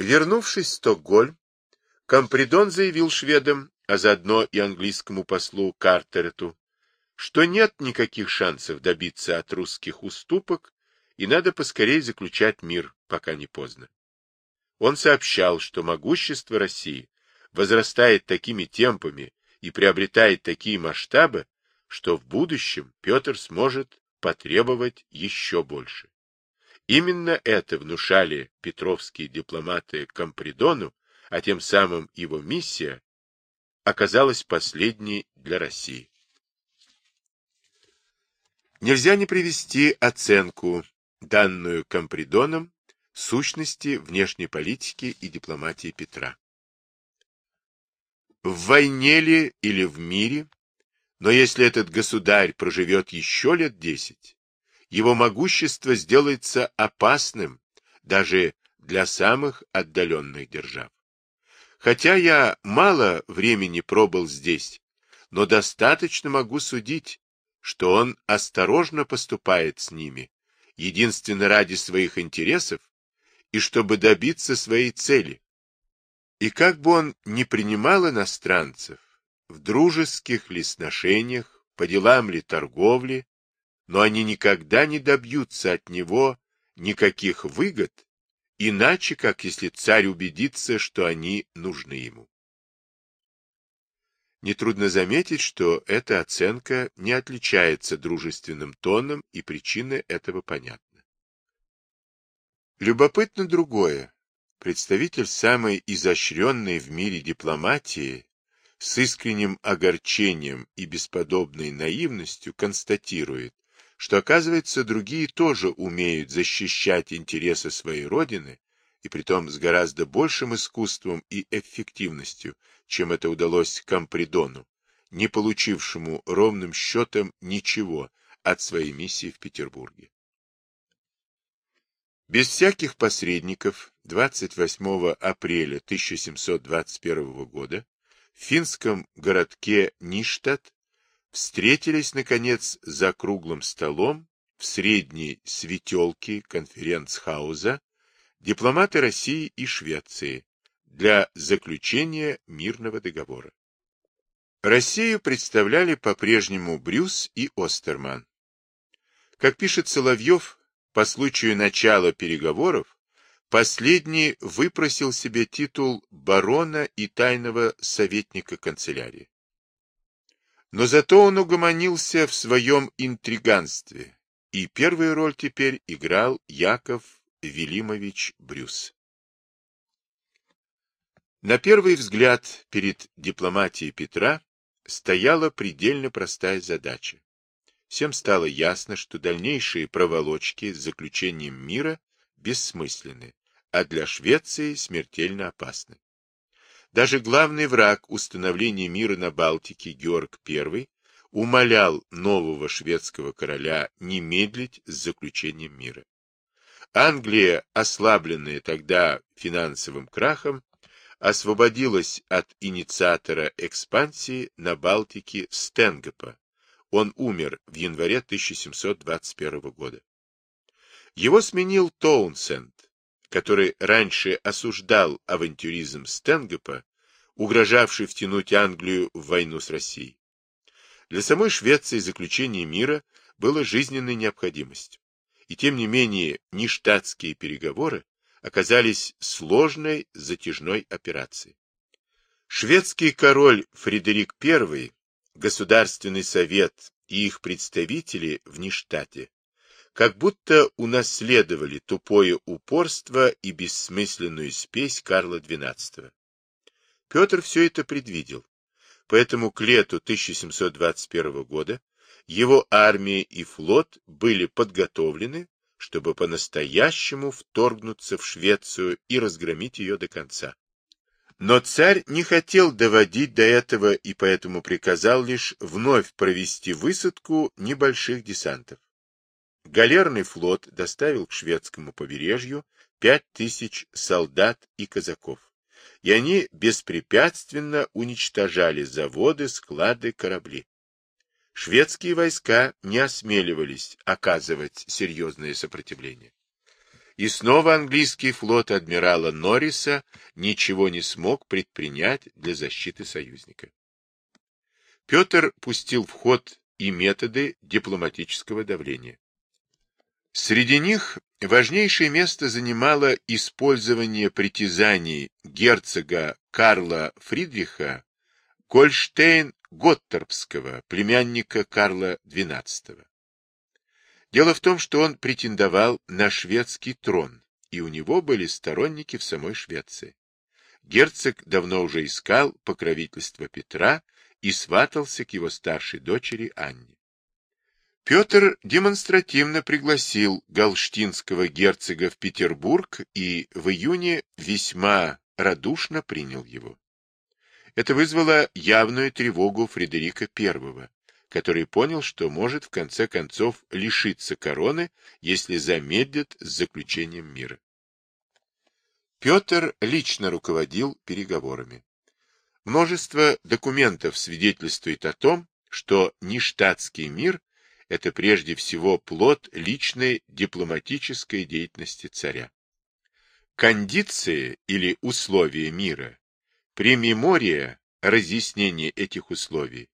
Вернувшись в Стокгольм, Компридон заявил шведам, а заодно и английскому послу Картерету, что нет никаких шансов добиться от русских уступок и надо поскорее заключать мир, пока не поздно. Он сообщал, что могущество России возрастает такими темпами и приобретает такие масштабы, что в будущем Петр сможет потребовать еще больше. Именно это внушали петровские дипломаты Компридону, а тем самым его миссия оказалась последней для России. Нельзя не привести оценку, данную Компридоном, сущности внешней политики и дипломатии Петра. В войне ли или в мире, но если этот государь проживет еще лет десять, его могущество сделается опасным даже для самых отдаленных держав. Хотя я мало времени пробыл здесь, но достаточно могу судить, что он осторожно поступает с ними, единственно ради своих интересов и чтобы добиться своей цели. И как бы он ни принимал иностранцев, в дружеских ли сношениях, по делам ли торговли, но они никогда не добьются от него никаких выгод, иначе как если царь убедится, что они нужны ему. Нетрудно заметить, что эта оценка не отличается дружественным тоном, и причины этого понятны. Любопытно другое. Представитель самой изощренной в мире дипломатии с искренним огорчением и бесподобной наивностью констатирует, что, оказывается, другие тоже умеют защищать интересы своей родины, и притом с гораздо большим искусством и эффективностью, чем это удалось Компридону, не получившему ровным счетом ничего от своей миссии в Петербурге. Без всяких посредников 28 апреля 1721 года в финском городке Ништадт встретились, наконец, за круглым столом в средней светелке конференц-хауза дипломаты России и Швеции для заключения мирного договора. Россию представляли по-прежнему Брюс и Остерман. Как пишет Соловьев, по случаю начала переговоров, последний выпросил себе титул барона и тайного советника канцелярии. Но зато он угомонился в своем интриганстве, и первую роль теперь играл Яков Велимович Брюс. На первый взгляд перед дипломатией Петра стояла предельно простая задача. Всем стало ясно, что дальнейшие проволочки с заключением мира бессмысленны, а для Швеции смертельно опасны. Даже главный враг установления мира на Балтике Георг I умолял нового шведского короля не медлить с заключением мира. Англия, ослабленная тогда финансовым крахом, освободилась от инициатора экспансии на Балтике Стенгопа. Он умер в январе 1721 года. Его сменил Тоунсенд, который раньше осуждал авантюризм Стенгопа, угрожавший втянуть Англию в войну с Россией. Для самой Швеции заключение мира было жизненной необходимостью. И тем не менее нештатские переговоры оказались сложной затяжной операцией. Шведский король Фредерик I, Государственный совет и их представители в Ништате как будто унаследовали тупое упорство и бессмысленную спесь Карла XII. Петр все это предвидел, поэтому к лету 1721 года его армия и флот были подготовлены, чтобы по-настоящему вторгнуться в Швецию и разгромить ее до конца. Но царь не хотел доводить до этого и поэтому приказал лишь вновь провести высадку небольших десантов. Галерный флот доставил к шведскому побережью пять тысяч солдат и казаков, и они беспрепятственно уничтожали заводы, склады, корабли. Шведские войска не осмеливались оказывать серьезное сопротивление. И снова английский флот адмирала Норриса ничего не смог предпринять для защиты союзника. Петр пустил в ход и методы дипломатического давления. Среди них важнейшее место занимало использование притязаний герцога Карла Фридриха Гольштейн-Готторпского, племянника Карла XII. Дело в том, что он претендовал на шведский трон, и у него были сторонники в самой Швеции. Герцог давно уже искал покровительство Петра и сватался к его старшей дочери Анне. Петр демонстративно пригласил галштинского герцога в Петербург и в июне весьма радушно принял его. Это вызвало явную тревогу Фредерика I, который понял, что может в конце концов лишиться короны, если замедлит с заключением мира. Петр лично руководил переговорами. Множество документов свидетельствует о том, что нештатский мир – это прежде всего плод личной дипломатической деятельности царя. Кондиции или условия мира, премемория разъяснение этих условий,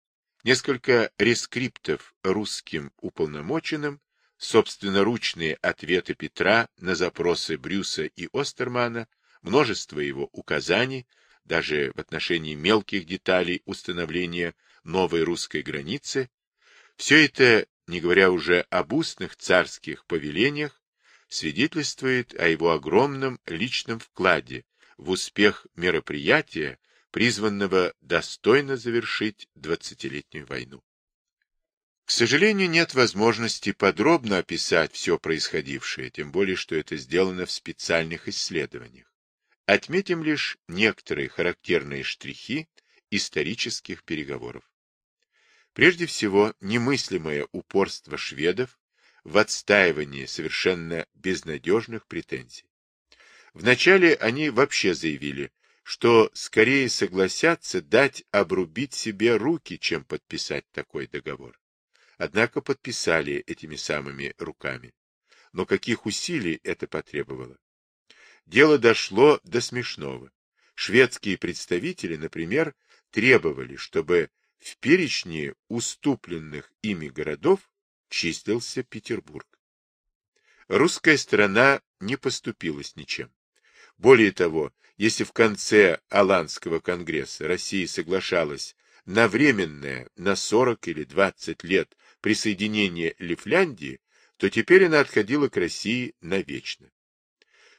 несколько рескриптов русским уполномоченным, собственноручные ответы Петра на запросы Брюса и Остермана, множество его указаний, даже в отношении мелких деталей установления новой русской границы, все это, не говоря уже об устных царских повелениях, свидетельствует о его огромном личном вкладе в успех мероприятия, призванного достойно завершить двадцатилетнюю войну. К сожалению, нет возможности подробно описать все происходившее, тем более, что это сделано в специальных исследованиях. Отметим лишь некоторые характерные штрихи исторических переговоров. Прежде всего, немыслимое упорство шведов в отстаивании совершенно безнадежных претензий. Вначале они вообще заявили, что скорее согласятся дать обрубить себе руки, чем подписать такой договор. Однако подписали этими самыми руками. Но каких усилий это потребовало? Дело дошло до смешного. Шведские представители, например, требовали, чтобы в перечне уступленных ими городов числился Петербург. Русская сторона не поступилась ничем. Более того, если в конце Аланского конгресса Россия соглашалась на временное, на 40 или 20 лет присоединение Лифляндии, то теперь она отходила к России навечно.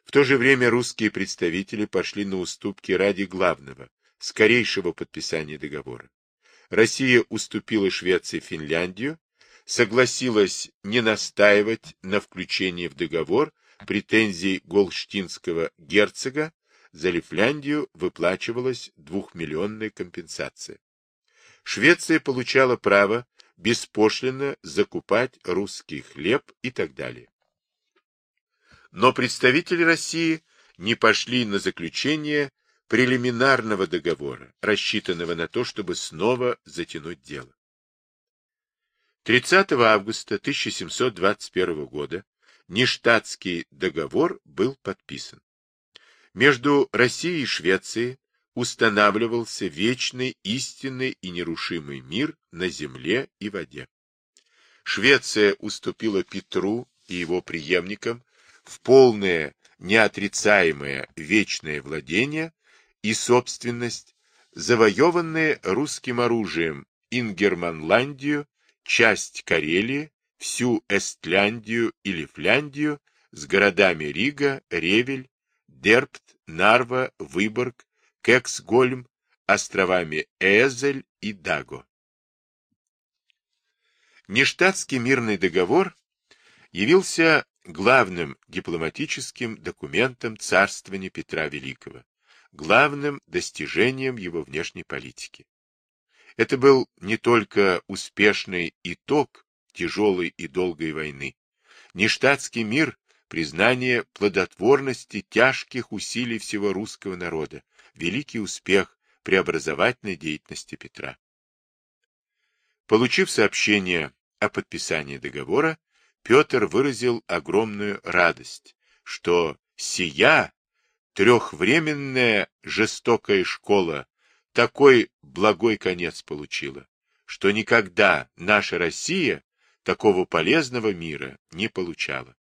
В то же время русские представители пошли на уступки ради главного, скорейшего подписания договора. Россия уступила Швеции Финляндию, согласилась не настаивать на включении в договор претензий голштинского герцога, за Лифляндию выплачивалась двухмиллионная компенсация. Швеция получала право беспошлино закупать русский хлеб и так далее. Но представители России не пошли на заключение прелиминарного договора, рассчитанного на то, чтобы снова затянуть дело. 30 августа 1721 года нештатский договор был подписан. Между Россией и Швецией устанавливался вечный, истинный и нерушимый мир на земле и воде. Швеция уступила Петру и его преемникам в полное, неотрицаемое вечное владение и собственность, завоеванные русским оружием Ингерманландию, часть Карелии, всю Эстляндию или Фляндию с городами Рига, Ревель, Дерпт, Нарва, Выборг, Кексгольм, островами Эзель и Даго. Нештатский мирный договор явился главным дипломатическим документом царствования Петра Великого, главным достижением его внешней политики. Это был не только успешный итог тяжелой и долгой войны. Нештатский мир – признание плодотворности тяжких усилий всего русского народа, великий успех преобразовательной деятельности Петра. Получив сообщение о подписании договора, Петр выразил огромную радость, что сия трехвременная жестокая школа такой благой конец получила, что никогда наша Россия такого полезного мира не получала.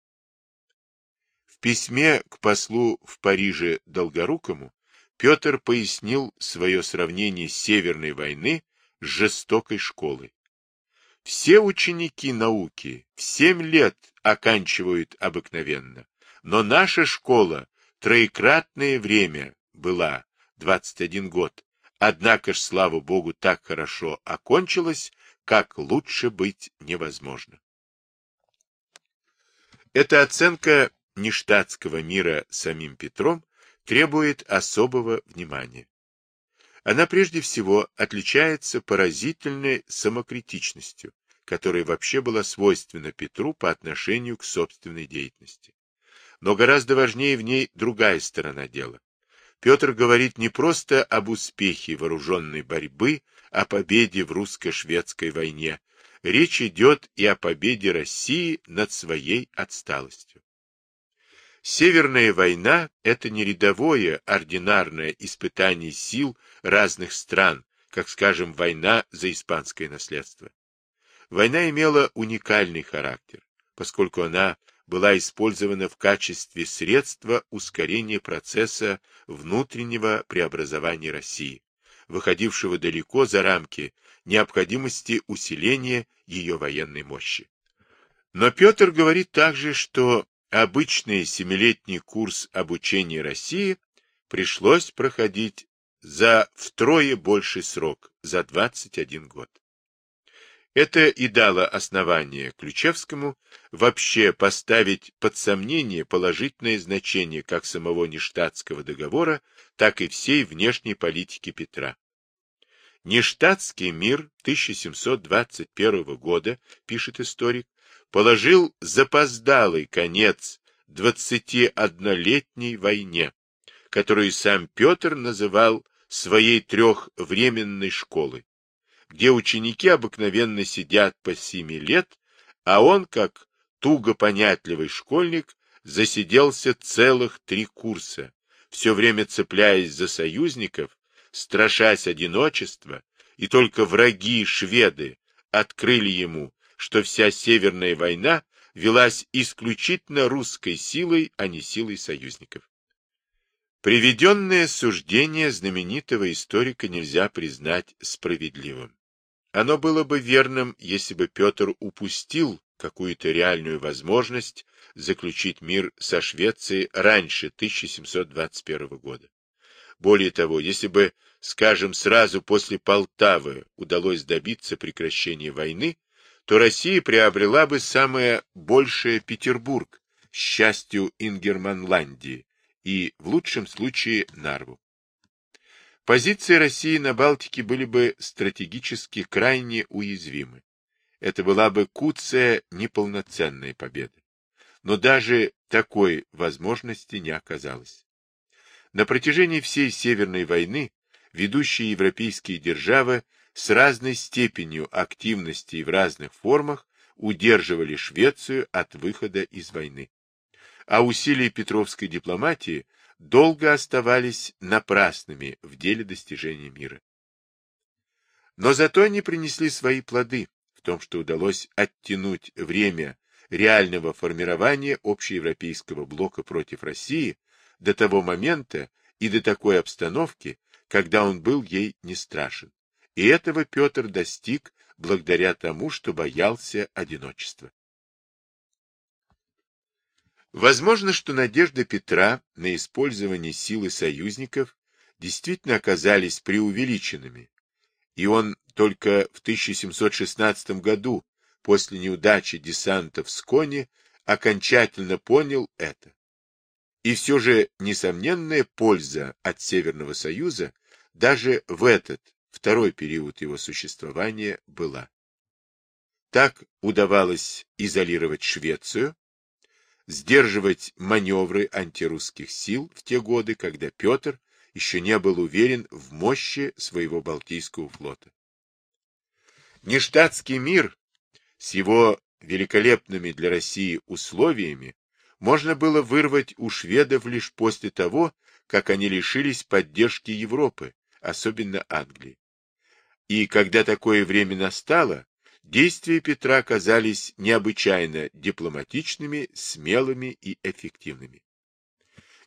В письме к послу в Париже Долгорукому Петр пояснил свое сравнение Северной войны с жестокой школой. Все ученики науки в семь лет оканчивают обыкновенно, но наша школа троекратное время была, 21 год, однако ж, слава богу, так хорошо окончилась, как лучше быть невозможно. Эта оценка нештатского мира самим Петром требует особого внимания. Она прежде всего отличается поразительной самокритичностью, которая вообще была свойственна Петру по отношению к собственной деятельности. Но гораздо важнее в ней другая сторона дела. Петр говорит не просто об успехе вооруженной борьбы, о победе в русско-шведской войне. Речь идет и о победе России над своей отсталостью. Северная война – это не рядовое, ординарное испытание сил разных стран, как, скажем, война за испанское наследство. Война имела уникальный характер, поскольку она была использована в качестве средства ускорения процесса внутреннего преобразования России, выходившего далеко за рамки необходимости усиления ее военной мощи. Но Петр говорит также, что обычный семилетний курс обучения России пришлось проходить за втрое больший срок, за 21 год. Это и дало основание Ключевскому вообще поставить под сомнение положительное значение как самого Нештатского договора, так и всей внешней политики Петра. Нештатский мир 1721 года, пишет историк, положил запоздалый конец 21-летней войне, которую сам Петр называл своей трехвременной школой где ученики обыкновенно сидят по семи лет, а он, как туго понятливый школьник, засиделся целых три курса, все время цепляясь за союзников, страшась одиночества, и только враги шведы открыли ему, что вся Северная война велась исключительно русской силой, а не силой союзников. Приведенное суждение знаменитого историка нельзя признать справедливым. Оно было бы верным, если бы Петр упустил какую-то реальную возможность заключить мир со Швецией раньше 1721 года. Более того, если бы, скажем, сразу после Полтавы удалось добиться прекращения войны, то Россия приобрела бы самое большее Петербург, счастью Ингерманландии и, в лучшем случае, Нарву. Позиции России на Балтике были бы стратегически крайне уязвимы. Это была бы куцая неполноценная победа. Но даже такой возможности не оказалось. На протяжении всей Северной войны ведущие европейские державы с разной степенью активности и в разных формах удерживали Швецию от выхода из войны. А усилия Петровской дипломатии долго оставались напрасными в деле достижения мира. Но зато они принесли свои плоды в том, что удалось оттянуть время реального формирования общеевропейского блока против России до того момента и до такой обстановки, когда он был ей не страшен. И этого Петр достиг благодаря тому, что боялся одиночества. Возможно, что надежды Петра на использование силы союзников действительно оказались преувеличенными, и он только в 1716 году, после неудачи десанта в Сконе, окончательно понял это. И все же несомненная польза от Северного Союза даже в этот, второй период его существования, была. Так удавалось изолировать Швецию, сдерживать маневры антирусских сил в те годы, когда Петр еще не был уверен в мощи своего Балтийского флота. Нештатский мир с его великолепными для России условиями можно было вырвать у шведов лишь после того, как они лишились поддержки Европы, особенно Англии. И когда такое время настало, действия Петра оказались необычайно дипломатичными, смелыми и эффективными.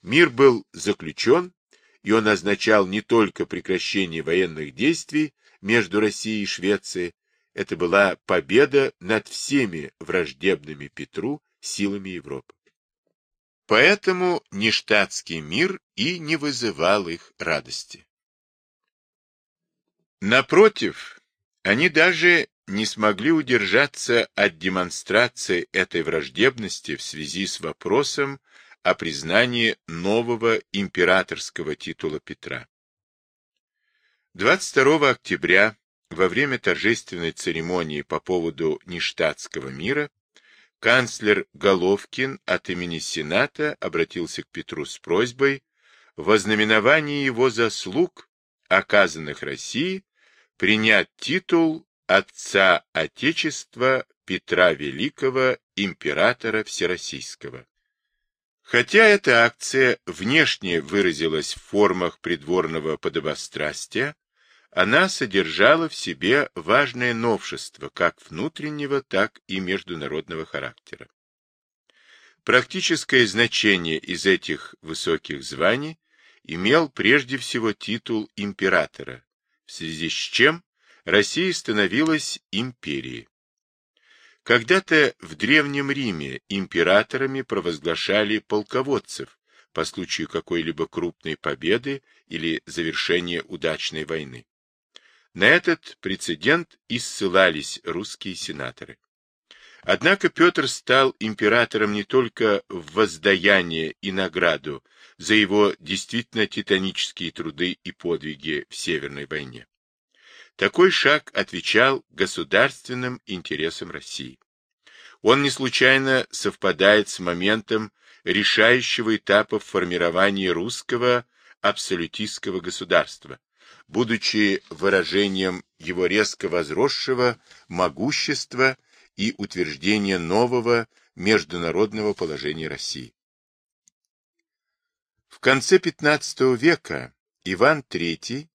Мир был заключен, и он означал не только прекращение военных действий между Россией и Швецией, это была победа над всеми враждебными Петру силами Европы. Поэтому нештатский мир и не вызывал их радости. Напротив, они даже не смогли удержаться от демонстрации этой враждебности в связи с вопросом о признании нового императорского титула Петра. 22 октября, во время торжественной церемонии по поводу нештатского мира, канцлер Головкин от имени Сената обратился к Петру с просьбой в знаменовании его заслуг, оказанных России, принять титул Отца Отечества Петра Великого, императора Всероссийского. Хотя эта акция внешне выразилась в формах придворного подобострастия, она содержала в себе важное новшество как внутреннего, так и международного характера. Практическое значение из этих высоких званий имел прежде всего титул императора, в связи с чем Россия становилась империей. Когда-то в Древнем Риме императорами провозглашали полководцев по случаю какой-либо крупной победы или завершения удачной войны. На этот прецедент и ссылались русские сенаторы. Однако Петр стал императором не только в воздаяние и награду за его действительно титанические труды и подвиги в Северной войне. Такой шаг отвечал государственным интересам России. Он не случайно совпадает с моментом решающего этапа формирования русского абсолютистского государства, будучи выражением его резко возросшего могущества и утверждения нового международного положения России. В конце XV века Иван III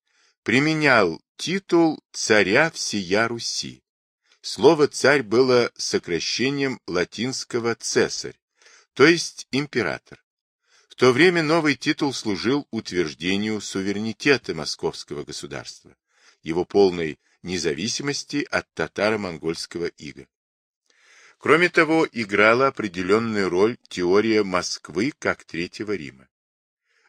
применял титул царя всея Руси. Слово «царь» было сокращением латинского «цесарь», то есть император. В то время новый титул служил утверждению суверенитета московского государства, его полной независимости от татаро-монгольского ига. Кроме того, играла определенную роль теория Москвы как Третьего Рима.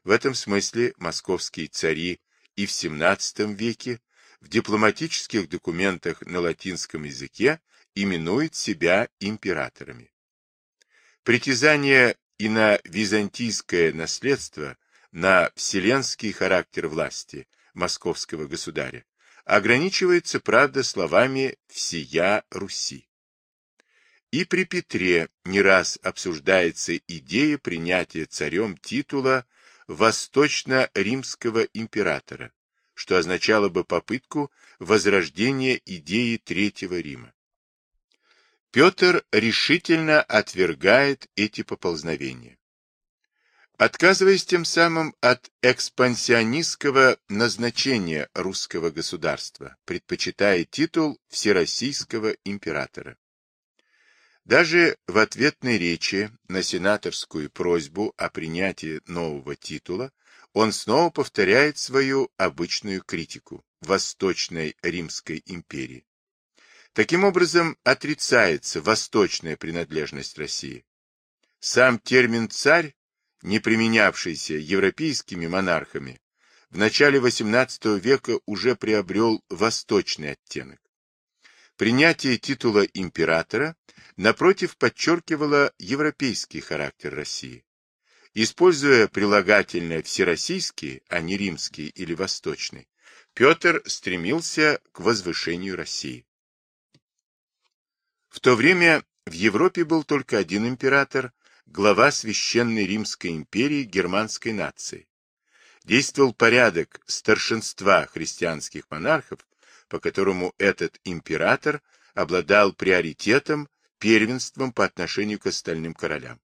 В этом смысле московские цари и в XVII веке в дипломатических документах на латинском языке именуют себя императорами. Притязание и на византийское наследство, на вселенский характер власти московского государя ограничивается, правда, словами «всея Руси». И при Петре не раз обсуждается идея принятия царем титула восточно-римского императора, что означало бы попытку возрождения идеи Третьего Рима. Петр решительно отвергает эти поползновения. Отказываясь тем самым от экспансионистского назначения русского государства, предпочитая титул Всероссийского императора. Даже в ответной речи на сенаторскую просьбу о принятии нового титула он снова повторяет свою обычную критику Восточной Римской империи. Таким образом, отрицается восточная принадлежность России. Сам термин «царь», не применявшийся европейскими монархами, в начале XVIII века уже приобрел восточный оттенок. Принятие титула императора, напротив, подчеркивало европейский характер России. Используя прилагательное «всероссийский», а не «римский» или «восточный», Петр стремился к возвышению России. В то время в Европе был только один император, глава Священной Римской империи германской нации. Действовал порядок старшинства христианских монархов, по которому этот император обладал приоритетом, первенством по отношению к остальным королям.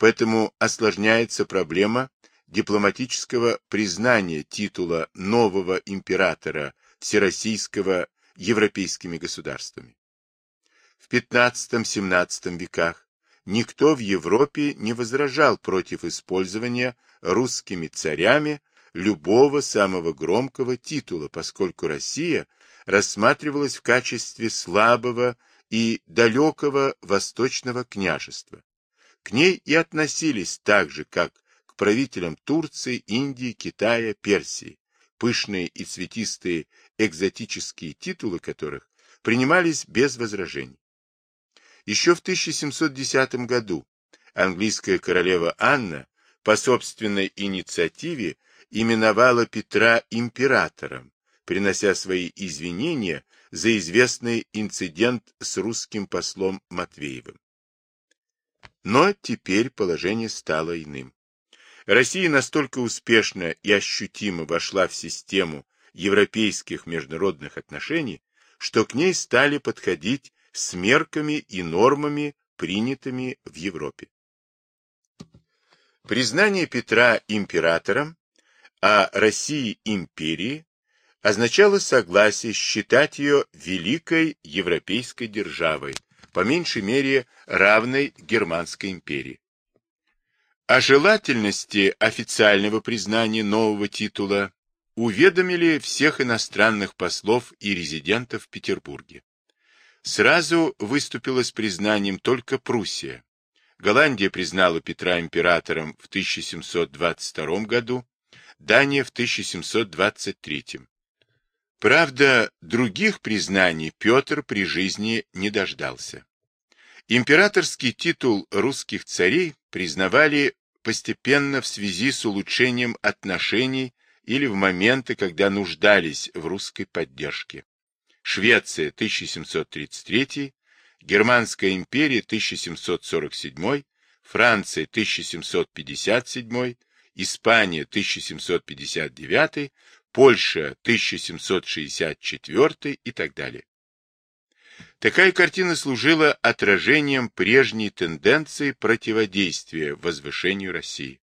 Поэтому осложняется проблема дипломатического признания титула нового императора Всероссийского европейскими государствами. В XV-XVII веках никто в Европе не возражал против использования русскими царями любого самого громкого титула, поскольку Россия рассматривалась в качестве слабого и далекого восточного княжества. К ней и относились так же, как к правителям Турции, Индии, Китая, Персии, пышные и цветистые экзотические титулы которых принимались без возражений. Еще в 1710 году английская королева Анна по собственной инициативе именовала Петра императором, принося свои извинения за известный инцидент с русским послом Матвеевым. Но теперь положение стало иным. Россия настолько успешно и ощутимо вошла в систему европейских международных отношений, что к ней стали подходить с мерками и нормами, принятыми в Европе. Признание Петра императором, а России империей означало согласие считать ее великой европейской державой, по меньшей мере равной Германской империи. О желательности официального признания нового титула уведомили всех иностранных послов и резидентов в Петербурге. Сразу выступила с признанием только Пруссия. Голландия признала Петра императором в 1722 году, Дания в 1723. Правда, других признаний Петр при жизни не дождался. Императорский титул русских царей признавали постепенно в связи с улучшением отношений или в моменты, когда нуждались в русской поддержке. Швеция 1733, Германская империя 1747, Франция 1757, Испания 1759, Польша 1764 и так далее. Такая картина служила отражением прежней тенденции противодействия возвышению России.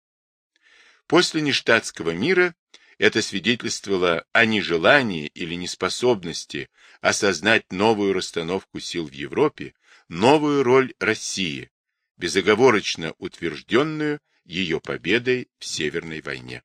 После нештатского мира это свидетельствовало о нежелании или неспособности осознать новую расстановку сил в Европе, новую роль России, безоговорочно утвержденную ее победой в Северной войне.